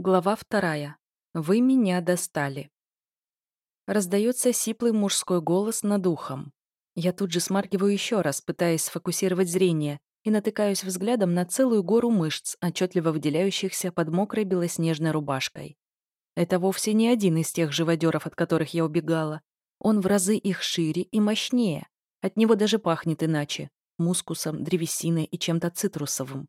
Глава вторая. Вы меня достали. Раздается сиплый мужской голос над ухом. Я тут же смаргиваю еще раз, пытаясь сфокусировать зрение, и натыкаюсь взглядом на целую гору мышц, отчетливо выделяющихся под мокрой белоснежной рубашкой. Это вовсе не один из тех живодеров, от которых я убегала. Он в разы их шире и мощнее. От него даже пахнет иначе — мускусом, древесиной и чем-то цитрусовым.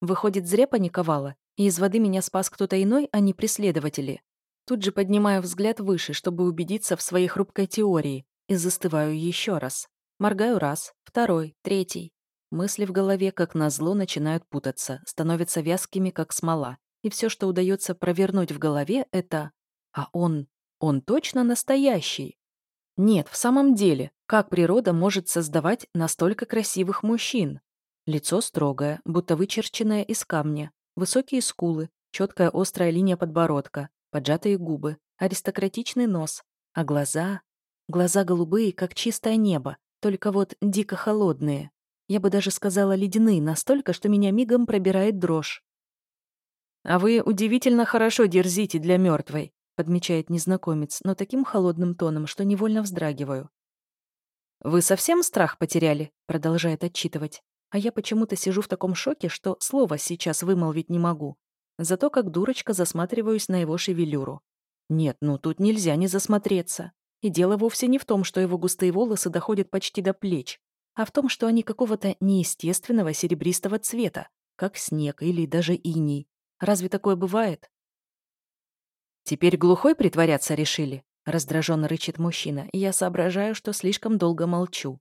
Выходит, зря паниковала, и из воды меня спас кто-то иной, а не преследователи. Тут же поднимаю взгляд выше, чтобы убедиться в своей хрупкой теории, и застываю еще раз. Моргаю раз, второй, третий. Мысли в голове, как назло, начинают путаться, становятся вязкими, как смола. И все, что удается провернуть в голове, это... А он... он точно настоящий? Нет, в самом деле, как природа может создавать настолько красивых мужчин? Лицо строгое, будто вычерченное из камня, Высокие скулы, четкая острая линия подбородка, поджатые губы, аристократичный нос, а глаза... Глаза голубые, как чистое небо, только вот дико холодные. Я бы даже сказала ледяные настолько, что меня мигом пробирает дрожь. «А вы удивительно хорошо дерзите для мертвой», подмечает незнакомец, но таким холодным тоном, что невольно вздрагиваю. «Вы совсем страх потеряли?» продолжает отчитывать. А я почему-то сижу в таком шоке, что слова сейчас вымолвить не могу. Зато как дурочка засматриваюсь на его шевелюру. Нет, ну тут нельзя не засмотреться. И дело вовсе не в том, что его густые волосы доходят почти до плеч, а в том, что они какого-то неестественного серебристого цвета, как снег или даже иней. Разве такое бывает? «Теперь глухой притворяться решили?» — раздраженно рычит мужчина, и я соображаю, что слишком долго молчу.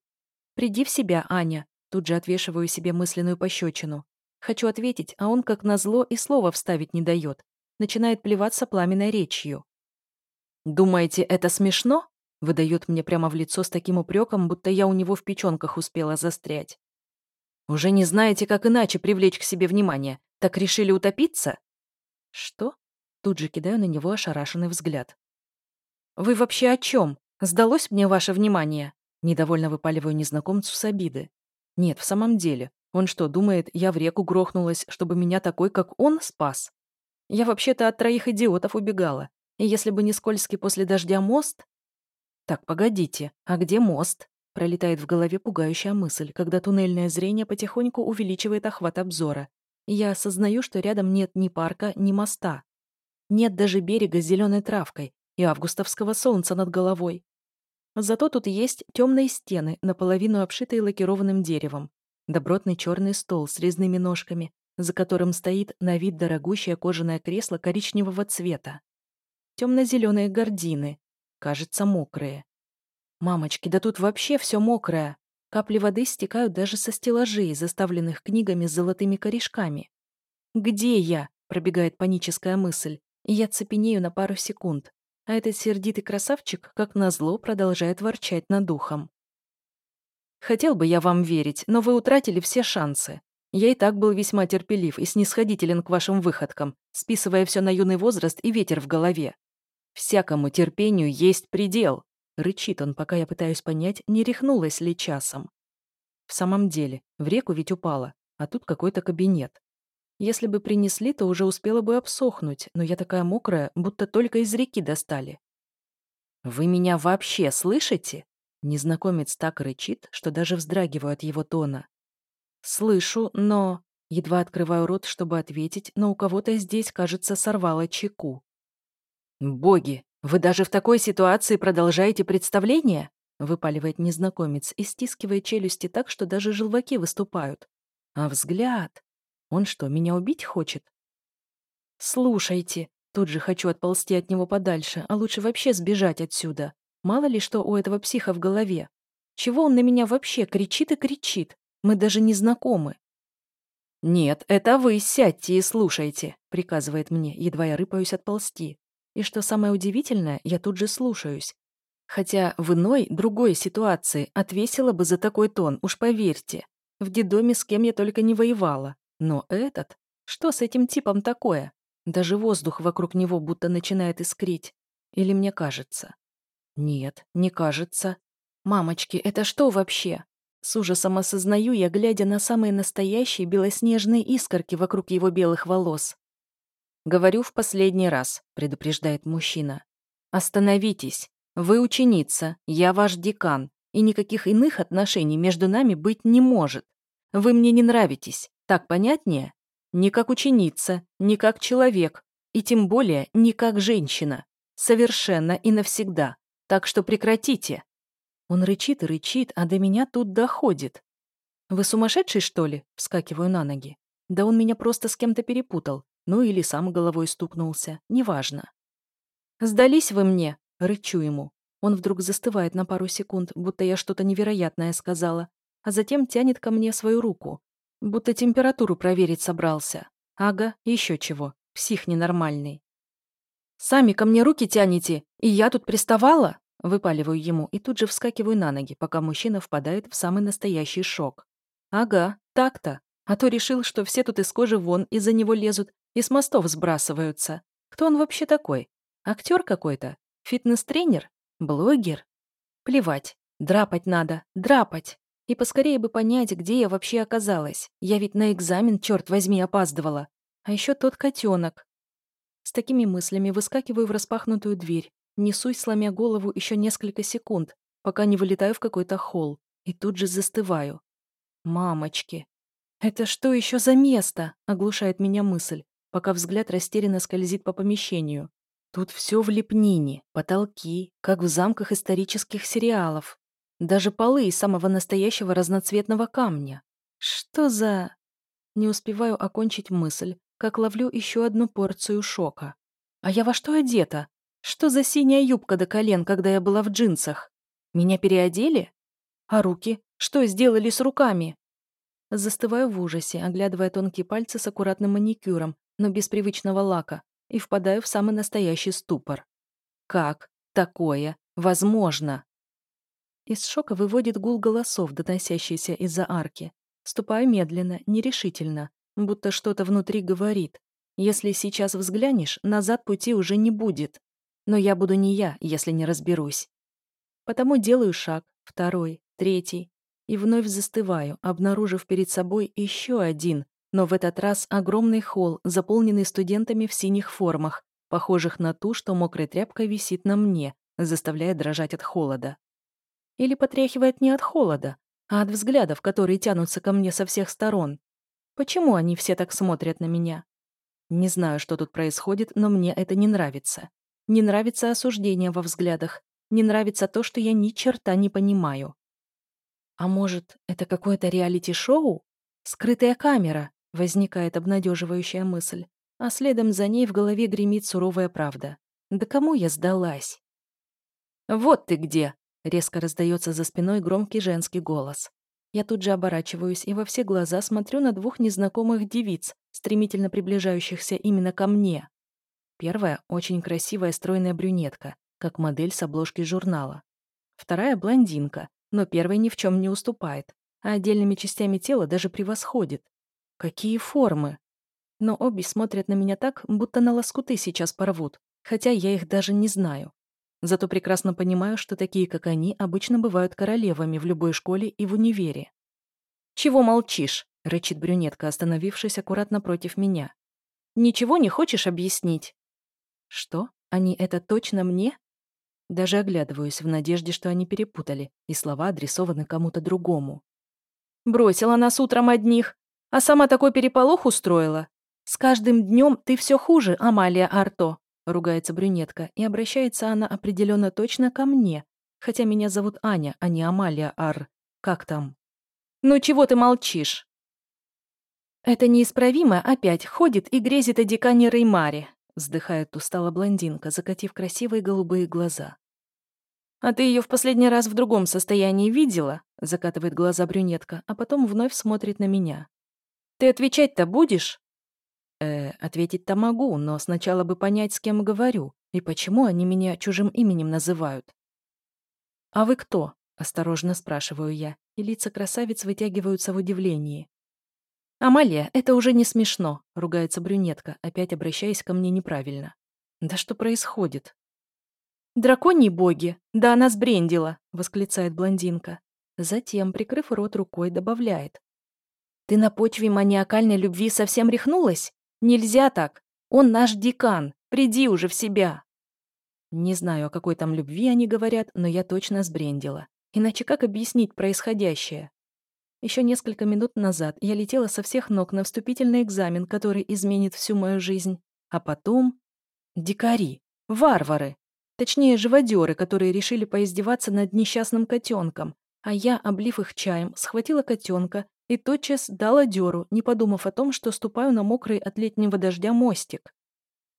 «Приди в себя, Аня. Тут же отвешиваю себе мысленную пощечину. Хочу ответить, а он, как назло, и слова вставить не дает. Начинает плеваться пламенной речью. «Думаете, это смешно?» Выдает мне прямо в лицо с таким упреком, будто я у него в печенках успела застрять. «Уже не знаете, как иначе привлечь к себе внимание. Так решили утопиться?» «Что?» Тут же кидаю на него ошарашенный взгляд. «Вы вообще о чем? Сдалось мне ваше внимание?» Недовольно выпаливаю незнакомцу с обиды. Нет, в самом деле. Он что, думает, я в реку грохнулась, чтобы меня такой, как он, спас? Я вообще-то от троих идиотов убегала. И если бы не скользкий после дождя мост... Так, погодите, а где мост? Пролетает в голове пугающая мысль, когда туннельное зрение потихоньку увеличивает охват обзора. Я осознаю, что рядом нет ни парка, ни моста. Нет даже берега с зеленой травкой и августовского солнца над головой. Зато тут есть темные стены, наполовину обшитые лакированным деревом, добротный черный стол с резными ножками, за которым стоит на вид дорогущее кожаное кресло коричневого цвета. Темно-зеленые гардины, кажется, мокрые. Мамочки, да тут вообще все мокрое. Капли воды стекают даже со стеллажей, заставленных книгами с золотыми корешками. «Где я?» – пробегает паническая мысль, я цепенею на пару секунд а этот сердитый красавчик, как назло, продолжает ворчать над духом. «Хотел бы я вам верить, но вы утратили все шансы. Я и так был весьма терпелив и снисходителен к вашим выходкам, списывая все на юный возраст и ветер в голове. Всякому терпению есть предел», — рычит он, пока я пытаюсь понять, не рехнулась ли часом. В самом деле, в реку ведь упала, а тут какой-то кабинет. Если бы принесли, то уже успела бы обсохнуть, но я такая мокрая, будто только из реки достали. «Вы меня вообще слышите?» Незнакомец так рычит, что даже вздрагиваю от его тона. «Слышу, но...» Едва открываю рот, чтобы ответить, но у кого-то здесь, кажется, сорвало чеку. «Боги, вы даже в такой ситуации продолжаете представление?» выпаливает незнакомец и стискивает челюсти так, что даже желваки выступают. А взгляд... Он что, меня убить хочет? Слушайте, тут же хочу отползти от него подальше, а лучше вообще сбежать отсюда. Мало ли что у этого психа в голове. Чего он на меня вообще кричит и кричит? Мы даже не знакомы. «Нет, это вы сядьте и слушайте», — приказывает мне, едва я рыпаюсь отползти. И что самое удивительное, я тут же слушаюсь. Хотя в иной, другой ситуации отвесила бы за такой тон, уж поверьте. В дедоме с кем я только не воевала. Но этот? Что с этим типом такое? Даже воздух вокруг него будто начинает искрить. Или мне кажется? Нет, не кажется. Мамочки, это что вообще? С ужасом осознаю я, глядя на самые настоящие белоснежные искорки вокруг его белых волос. Говорю в последний раз, предупреждает мужчина. Остановитесь. Вы ученица, я ваш декан, и никаких иных отношений между нами быть не может. Вы мне не нравитесь. Так понятнее? Ни как ученица, ни как человек, и тем более не как женщина. Совершенно и навсегда. Так что прекратите. Он рычит и рычит, а до меня тут доходит. «Вы сумасшедший, что ли?» — вскакиваю на ноги. Да он меня просто с кем-то перепутал. Ну или сам головой стукнулся. Неважно. «Сдались вы мне!» — рычу ему. Он вдруг застывает на пару секунд, будто я что-то невероятное сказала, а затем тянет ко мне свою руку, будто температуру проверить собрался. Ага, еще чего. Псих ненормальный. «Сами ко мне руки тянете, и я тут приставала?» Выпаливаю ему и тут же вскакиваю на ноги, пока мужчина впадает в самый настоящий шок. «Ага, так-то. А то решил, что все тут из кожи вон из-за него лезут и с мостов сбрасываются. Кто он вообще такой? Актер какой-то? Фитнес-тренер? Блогер? Плевать. Драпать надо. Драпать. И поскорее бы понять, где я вообще оказалась. Я ведь на экзамен, черт возьми, опаздывала. А еще тот котенок. С такими мыслями выскакиваю в распахнутую дверь, несусь, сломя голову еще несколько секунд, пока не вылетаю в какой-то холл, и тут же застываю. Мамочки, «Это что еще за место?» — оглушает меня мысль, пока взгляд растерянно скользит по помещению. Тут все в лепнине, потолки, как в замках исторических сериалов. Даже полы из самого настоящего разноцветного камня. Что за... Не успеваю окончить мысль, как ловлю еще одну порцию шока. А я во что одета? Что за синяя юбка до колен, когда я была в джинсах? Меня переодели? А руки? Что сделали с руками? Застываю в ужасе, оглядывая тонкие пальцы с аккуратным маникюром, но без привычного лака, и впадаю в самый настоящий ступор. Как такое возможно? Из шока выводит гул голосов, доносящийся из-за арки. Ступаю медленно, нерешительно, будто что-то внутри говорит. Если сейчас взглянешь, назад пути уже не будет. Но я буду не я, если не разберусь. Потому делаю шаг, второй, третий, и вновь застываю, обнаружив перед собой еще один, но в этот раз огромный холл, заполненный студентами в синих формах, похожих на ту, что мокрой тряпкой висит на мне, заставляя дрожать от холода. Или потряхивает не от холода, а от взглядов, которые тянутся ко мне со всех сторон. Почему они все так смотрят на меня? Не знаю, что тут происходит, но мне это не нравится. Не нравится осуждение во взглядах. Не нравится то, что я ни черта не понимаю. А может, это какое-то реалити-шоу? Скрытая камера, возникает обнадеживающая мысль, а следом за ней в голове гремит суровая правда. Да кому я сдалась? «Вот ты где!» — резко раздается за спиной громкий женский голос. Я тут же оборачиваюсь и во все глаза смотрю на двух незнакомых девиц, стремительно приближающихся именно ко мне. Первая — очень красивая стройная брюнетка, как модель с обложки журнала. Вторая — блондинка, но первой ни в чем не уступает, а отдельными частями тела даже превосходит. Какие формы! Но обе смотрят на меня так, будто на лоскуты сейчас порвут, хотя я их даже не знаю. Зато прекрасно понимаю, что такие, как они, обычно бывают королевами в любой школе и в универе. «Чего молчишь?» — рычит брюнетка, остановившись аккуратно против меня. «Ничего не хочешь объяснить?» «Что? Они это точно мне?» Даже оглядываюсь в надежде, что они перепутали, и слова адресованы кому-то другому. «Бросила нас утром одних, а сама такой переполох устроила. С каждым днем ты все хуже, Амалия Арто», — ругается брюнетка, и обращается она определенно точно ко мне, хотя меня зовут Аня, а не Амалия Ар. Как там? «Ну чего ты молчишь?» «Это неисправимо опять ходит и грезит о декане Реймаре», вздыхает устало блондинка, закатив красивые голубые глаза. «А ты ее в последний раз в другом состоянии видела?» закатывает глаза брюнетка, а потом вновь смотрит на меня. «Ты отвечать-то будешь?» «Э, ответить-то могу, но сначала бы понять, с кем говорю, и почему они меня чужим именем называют». «А вы кто?» — осторожно спрашиваю я, и лица красавиц вытягиваются в удивлении. «Амалия, это уже не смешно», — ругается брюнетка, опять обращаясь ко мне неправильно. «Да что происходит?» «Драконьи боги! Да она сбрендила!» — восклицает блондинка. Затем, прикрыв рот рукой, добавляет. «Ты на почве маниакальной любви совсем рехнулась? Нельзя так! Он наш декан! Приди уже в себя!» Не знаю, о какой там любви они говорят, но я точно сбрендила. Иначе как объяснить происходящее? Еще несколько минут назад я летела со всех ног на вступительный экзамен, который изменит всю мою жизнь. А потом... Дикари. Варвары. Точнее, живодеры, которые решили поиздеваться над несчастным котенком. А я, облив их чаем, схватила котенка и тотчас дала дёру, не подумав о том, что ступаю на мокрый от летнего дождя мостик.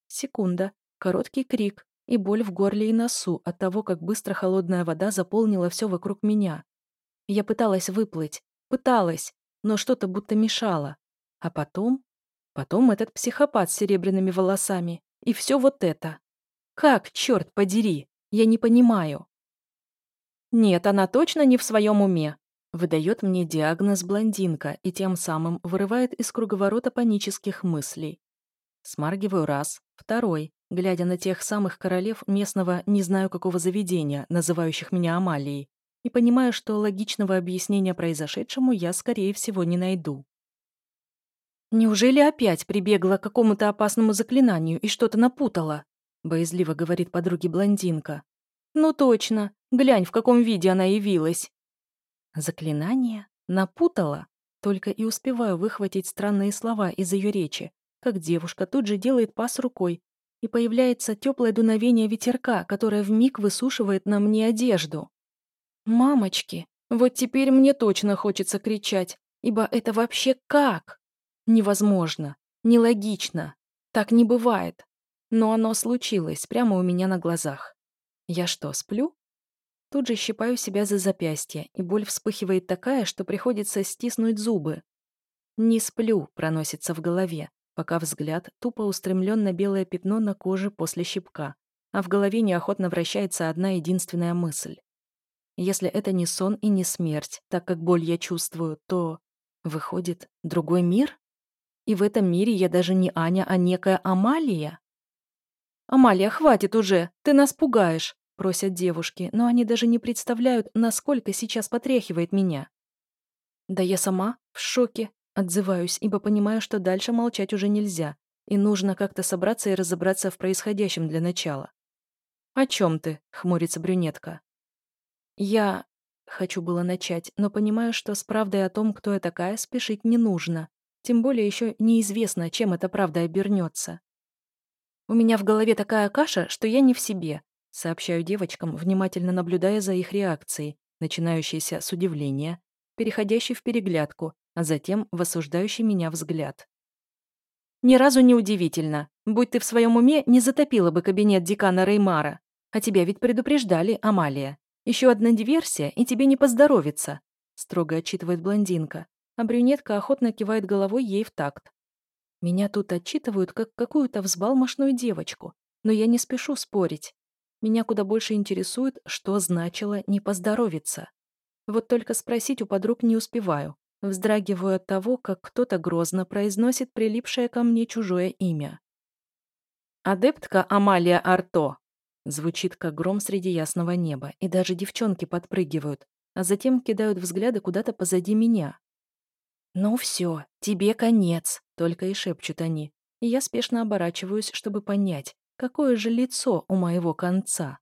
Секунда, короткий крик и боль в горле и носу от того, как быстро холодная вода заполнила все вокруг меня. Я пыталась выплыть, пыталась, но что-то будто мешало. А потом... Потом этот психопат с серебряными волосами. И все вот это. Как, черт подери, я не понимаю. Нет, она точно не в своем уме. Выдает мне диагноз блондинка и тем самым вырывает из круговорота панических мыслей. Смаргиваю раз, второй, глядя на тех самых королев местного не знаю какого заведения, называющих меня Амалией, и понимаю, что логичного объяснения произошедшему я, скорее всего, не найду. «Неужели опять прибегла к какому-то опасному заклинанию и что-то напутала?» боязливо говорит подруге блондинка. «Ну точно, глянь, в каком виде она явилась». Заклинание? Напутала? Только и успеваю выхватить странные слова из ее речи, как девушка тут же делает пас рукой, и появляется теплое дуновение ветерка, которое вмиг высушивает на мне одежду. «Мамочки, вот теперь мне точно хочется кричать, ибо это вообще как? Невозможно, нелогично, так не бывает. Но оно случилось прямо у меня на глазах. Я что, сплю? Тут же щипаю себя за запястье, и боль вспыхивает такая, что приходится стиснуть зубы. «Не сплю», — проносится в голове, пока взгляд тупо устремлен на белое пятно на коже после щипка, а в голове неохотно вращается одна единственная мысль. Если это не сон и не смерть, так как боль я чувствую, то... Выходит, другой мир? И в этом мире я даже не Аня, а некая Амалия? «Амалия, хватит уже! Ты нас пугаешь!» — просят девушки, но они даже не представляют, насколько сейчас потряхивает меня. Да я сама в шоке, отзываюсь, ибо понимаю, что дальше молчать уже нельзя, и нужно как-то собраться и разобраться в происходящем для начала. «О чем ты?» — хмурится брюнетка. «Я...» — хочу было начать, но понимаю, что с правдой о том, кто я такая, спешить не нужно. Тем более еще неизвестно, чем эта правда обернется. «У меня в голове такая каша, что я не в себе», сообщаю девочкам, внимательно наблюдая за их реакцией, начинающейся с удивления, переходящей в переглядку, а затем в осуждающий меня взгляд. «Ни разу не удивительно. Будь ты в своем уме, не затопила бы кабинет декана Реймара. А тебя ведь предупреждали, Амалия. Еще одна диверсия, и тебе не поздоровится», строго отчитывает блондинка, а брюнетка охотно кивает головой ей в такт. Меня тут отчитывают как какую-то взбалмошную девочку, но я не спешу спорить. Меня куда больше интересует, что значило «не поздоровиться». Вот только спросить у подруг не успеваю. Вздрагиваю от того, как кто-то грозно произносит прилипшее ко мне чужое имя. «Адептка Амалия Арто!» Звучит как гром среди ясного неба, и даже девчонки подпрыгивают, а затем кидают взгляды куда-то позади меня. «Ну все, тебе конец», — только и шепчут они. И я спешно оборачиваюсь, чтобы понять, какое же лицо у моего конца.